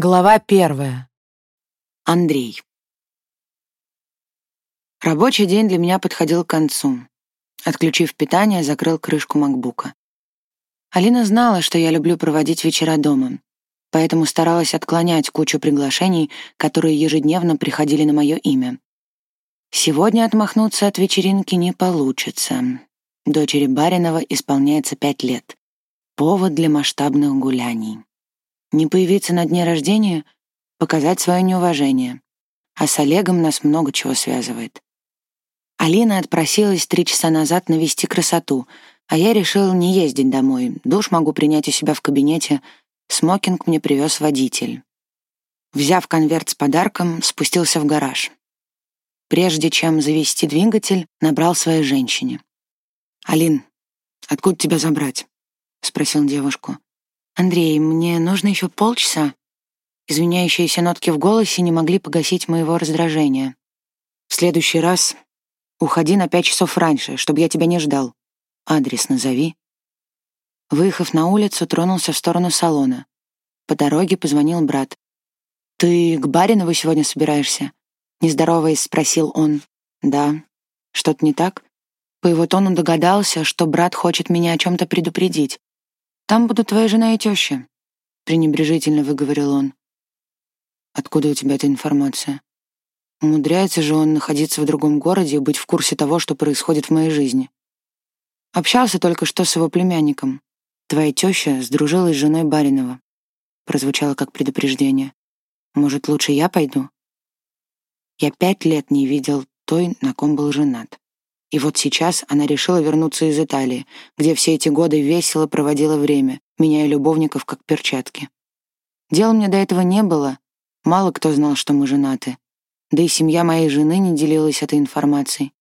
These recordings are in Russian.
Глава первая. Андрей. Рабочий день для меня подходил к концу. Отключив питание, закрыл крышку макбука. Алина знала, что я люблю проводить вечера дома, поэтому старалась отклонять кучу приглашений, которые ежедневно приходили на мое имя. Сегодня отмахнуться от вечеринки не получится. Дочери Баринова исполняется пять лет. Повод для масштабных гуляний. Не появиться на дне рождения — показать свое неуважение. А с Олегом нас много чего связывает. Алина отпросилась три часа назад навести красоту, а я решил не ездить домой. Душ могу принять у себя в кабинете. Смокинг мне привез водитель. Взяв конверт с подарком, спустился в гараж. Прежде чем завести двигатель, набрал своей женщине. «Алин, откуда тебя забрать?» — спросил девушку. «Андрей, мне нужно еще полчаса». Извиняющиеся нотки в голосе не могли погасить моего раздражения. «В следующий раз уходи на пять часов раньше, чтобы я тебя не ждал. Адрес назови». Выехав на улицу, тронулся в сторону салона. По дороге позвонил брат. «Ты к Баринову сегодня собираешься?» Не здороваясь, спросил он. «Да. Что-то не так?» По его тону догадался, что брат хочет меня о чем-то предупредить. «Там будут твоя жена и теща», — пренебрежительно выговорил он. «Откуда у тебя эта информация? Умудряется же он находиться в другом городе и быть в курсе того, что происходит в моей жизни. Общался только что с его племянником. Твоя теща сдружилась с женой Баринова», — прозвучало как предупреждение. «Может, лучше я пойду?» Я пять лет не видел той, на ком был женат. И вот сейчас она решила вернуться из Италии, где все эти годы весело проводила время, меняя любовников как перчатки. Дела мне до этого не было, мало кто знал, что мы женаты. Да и семья моей жены не делилась этой информацией.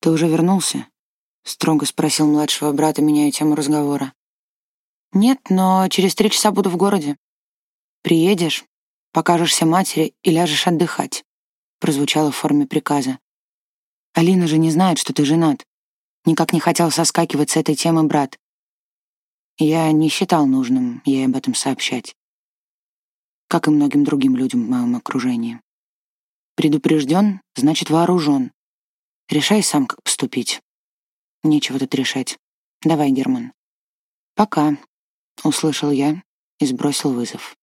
«Ты уже вернулся?» — строго спросил младшего брата, меняя тему разговора. «Нет, но через три часа буду в городе. Приедешь, покажешься матери и ляжешь отдыхать», — прозвучало в форме приказа. Алина же не знает, что ты женат. Никак не хотел соскакивать с этой темы брат. Я не считал нужным ей об этом сообщать. Как и многим другим людям в моем окружении. Предупрежден, значит вооружен. Решай сам, как поступить. Нечего тут решать. Давай, Герман. Пока, услышал я и сбросил вызов.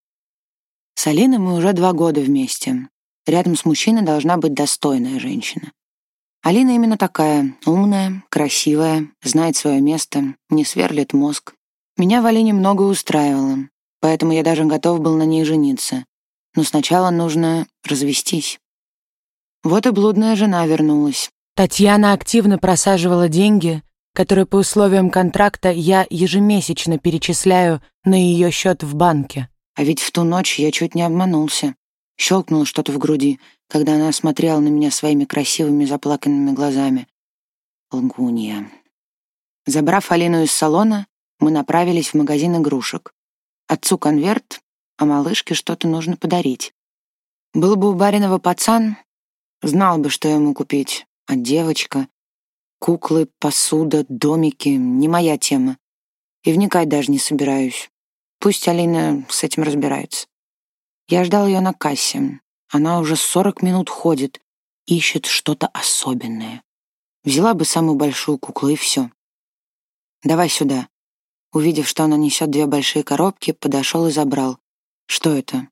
С Алиной мы уже два года вместе. Рядом с мужчиной должна быть достойная женщина. Алина именно такая, умная, красивая, знает свое место, не сверлит мозг. Меня в Алине много устраивало, поэтому я даже готов был на ней жениться. Но сначала нужно развестись. Вот и блудная жена вернулась. Татьяна активно просаживала деньги, которые по условиям контракта я ежемесячно перечисляю на ее счет в банке. А ведь в ту ночь я чуть не обманулся. Щелкнуло что-то в груди, когда она смотрела на меня своими красивыми заплаканными глазами. Лгунья. Забрав Алину из салона, мы направились в магазин игрушек. Отцу конверт, а малышке что-то нужно подарить. Был бы у Баринова пацан, знал бы, что ему купить. А девочка... Куклы, посуда, домики — не моя тема. И вникать даже не собираюсь. Пусть Алина с этим разбирается. Я ждал ее на кассе. Она уже сорок минут ходит, ищет что-то особенное. Взяла бы самую большую куклу и все. «Давай сюда». Увидев, что она несет две большие коробки, подошел и забрал. «Что это?»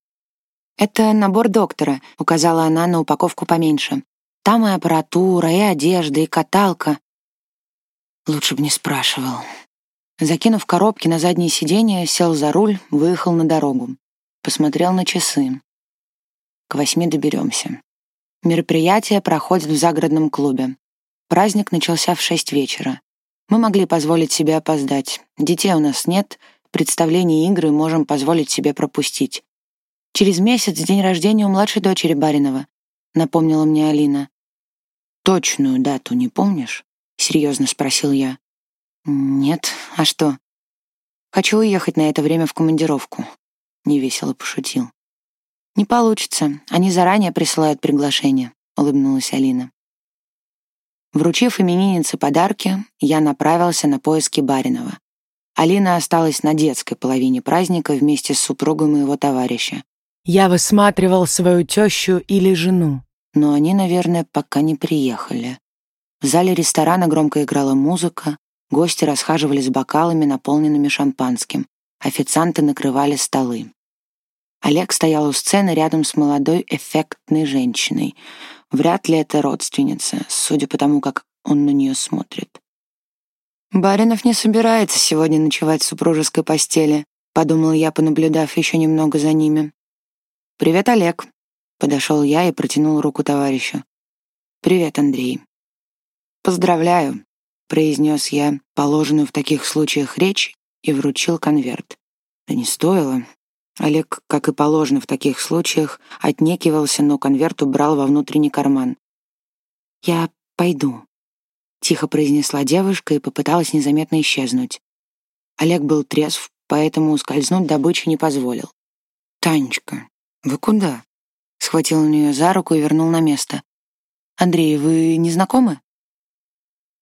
«Это набор доктора», — указала она на упаковку поменьше. «Там и аппаратура, и одежда, и каталка». Лучше бы не спрашивал. Закинув коробки на заднее сиденье, сел за руль, выехал на дорогу посмотрел на часы. К восьми доберемся. Мероприятие проходит в загородном клубе. Праздник начался в шесть вечера. Мы могли позволить себе опоздать. Детей у нас нет, представления и игры можем позволить себе пропустить. Через месяц день рождения у младшей дочери Баринова, напомнила мне Алина. Точную дату не помнишь? серьезно спросил я. Нет, а что? Хочу уехать на это время в командировку невесело пошутил. «Не получится. Они заранее присылают приглашение», — улыбнулась Алина. Вручив имениннице подарки, я направился на поиски Баринова. Алина осталась на детской половине праздника вместе с супругой моего товарища. Я высматривал свою тещу или жену. Но они, наверное, пока не приехали. В зале ресторана громко играла музыка, гости расхаживали с бокалами, наполненными шампанским. Официанты накрывали столы. Олег стоял у сцены рядом с молодой эффектной женщиной. Вряд ли это родственница, судя по тому, как он на нее смотрит. «Баринов не собирается сегодня ночевать в супружеской постели», подумал я, понаблюдав еще немного за ними. «Привет, Олег», — подошел я и протянул руку товарищу. «Привет, Андрей». «Поздравляю», — произнес я положенную в таких случаях речь и вручил конверт. Да не стоило. Олег, как и положено в таких случаях, отнекивался, но конверт убрал во внутренний карман. «Я пойду», — тихо произнесла девушка и попыталась незаметно исчезнуть. Олег был трезв, поэтому ускользнуть добычу не позволил. «Танечка, вы куда?» Схватил у нее за руку и вернул на место. «Андрей, вы не знакомы?»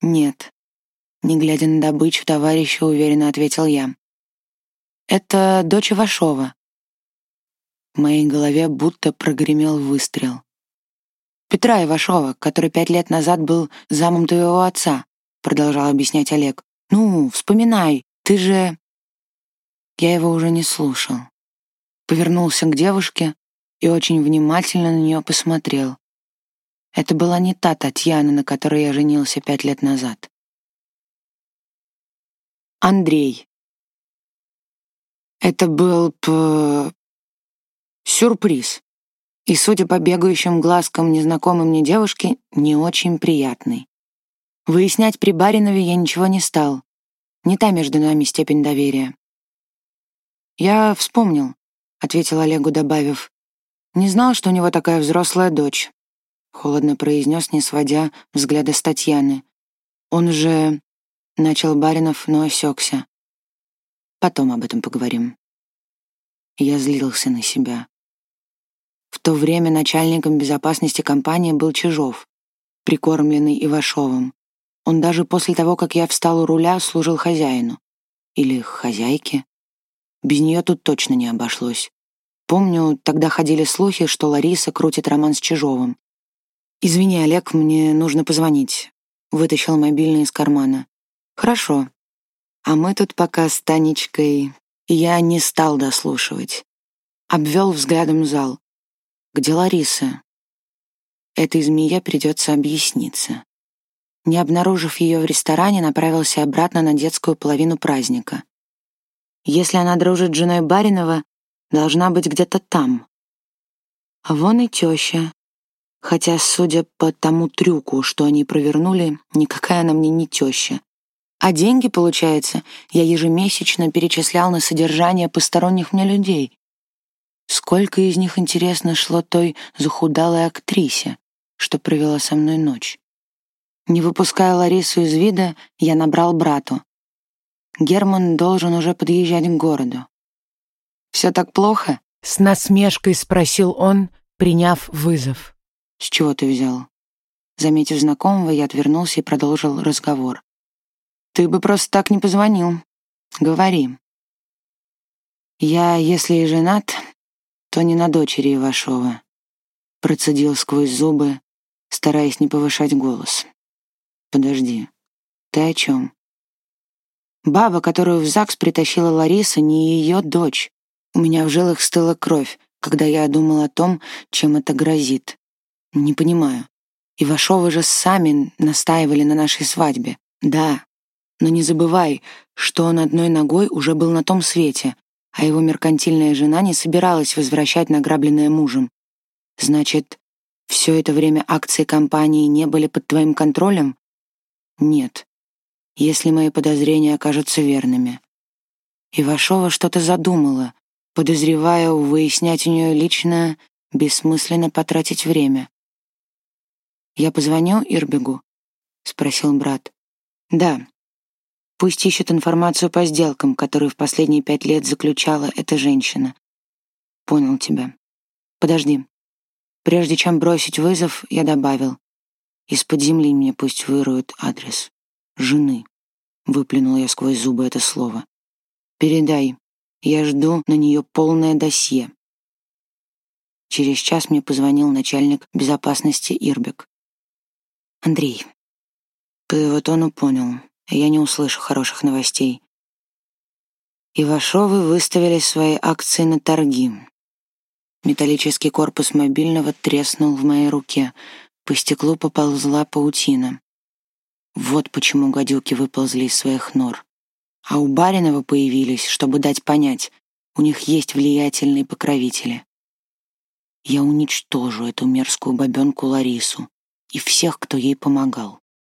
«Нет», — не глядя на добычу, товарища уверенно ответил я. «Это дочь Ивашова». Моей голове будто прогремел выстрел. «Петра Ивашова, который пять лет назад был замом твоего отца», — продолжал объяснять Олег. «Ну, вспоминай, ты же...» Я его уже не слушал. Повернулся к девушке и очень внимательно на нее посмотрел. Это была не та Татьяна, на которой я женился пять лет назад. Андрей. Это был п... сюрприз. И, судя по бегающим глазкам незнакомой мне девушки, не очень приятный. Выяснять при Баринове я ничего не стал. Не та между нами степень доверия. «Я вспомнил», — ответил Олегу, добавив. «Не знал, что у него такая взрослая дочь», — холодно произнес, не сводя взгляда с Татьяны. «Он же...» — начал Баринов, но осекся. «Потом об этом поговорим». Я злился на себя. В то время начальником безопасности компании был Чижов, прикормленный Ивашовым. Он даже после того, как я встал у руля, служил хозяину. Или хозяйке. Без нее тут точно не обошлось. Помню, тогда ходили слухи, что Лариса крутит роман с Чижовым. «Извини, Олег, мне нужно позвонить». Вытащил мобильный из кармана. «Хорошо. А мы тут пока с Танечкой...» Я не стал дослушивать. Обвел взглядом зал. «Где Лариса?» Этой змея придется объясниться. Не обнаружив ее в ресторане, направился обратно на детскую половину праздника. Если она дружит с женой Баринова, должна быть где-то там. А вон и теща. Хотя, судя по тому трюку, что они провернули, никакая она мне не теща. А деньги, получается, я ежемесячно перечислял на содержание посторонних мне людей. Сколько из них, интересно, шло той захудалой актрисе, что провела со мной ночь. Не выпуская Ларису из вида, я набрал брату. Герман должен уже подъезжать к городу. «Все так плохо?» — с насмешкой спросил он, приняв вызов. «С чего ты взял?» Заметив знакомого, я отвернулся и продолжил разговор. «Ты бы просто так не позвонил. Говори». «Я, если и женат, то не на дочери Ивашова», — процедил сквозь зубы, стараясь не повышать голос. «Подожди, ты о чем?» Баба, которую в ЗАГС притащила Лариса, не ее дочь. У меня в жилах стыла кровь, когда я думал о том, чем это грозит. Не понимаю. Ивашовы же сами настаивали на нашей свадьбе. Да, но не забывай, что он одной ногой уже был на том свете, а его меркантильная жена не собиралась возвращать награбленное мужем. Значит, все это время акции компании не были под твоим контролем? Нет если мои подозрения окажутся верными. Ивашова что-то задумала, подозревая, выяснять у нее лично бессмысленно потратить время. «Я позвоню Ирбегу?» — спросил брат. «Да. Пусть ищет информацию по сделкам, которые в последние пять лет заключала эта женщина. Понял тебя. Подожди. Прежде чем бросить вызов, я добавил. Из-под земли мне пусть выруют адрес жены. Выплюнула я сквозь зубы это слово. Передай, я жду на нее полное досье. Через час мне позвонил начальник безопасности Ирбек. «Андрей, по его тону понял, я не услышу хороших новостей. Ивашовы выставили свои акции на торги. Металлический корпус мобильного треснул в моей руке, по стеклу поползла паутина. Вот почему гадюки выползли из своих нор. А у Баринова появились, чтобы дать понять, у них есть влиятельные покровители. Я уничтожу эту мерзкую бабенку Ларису и всех, кто ей помогал.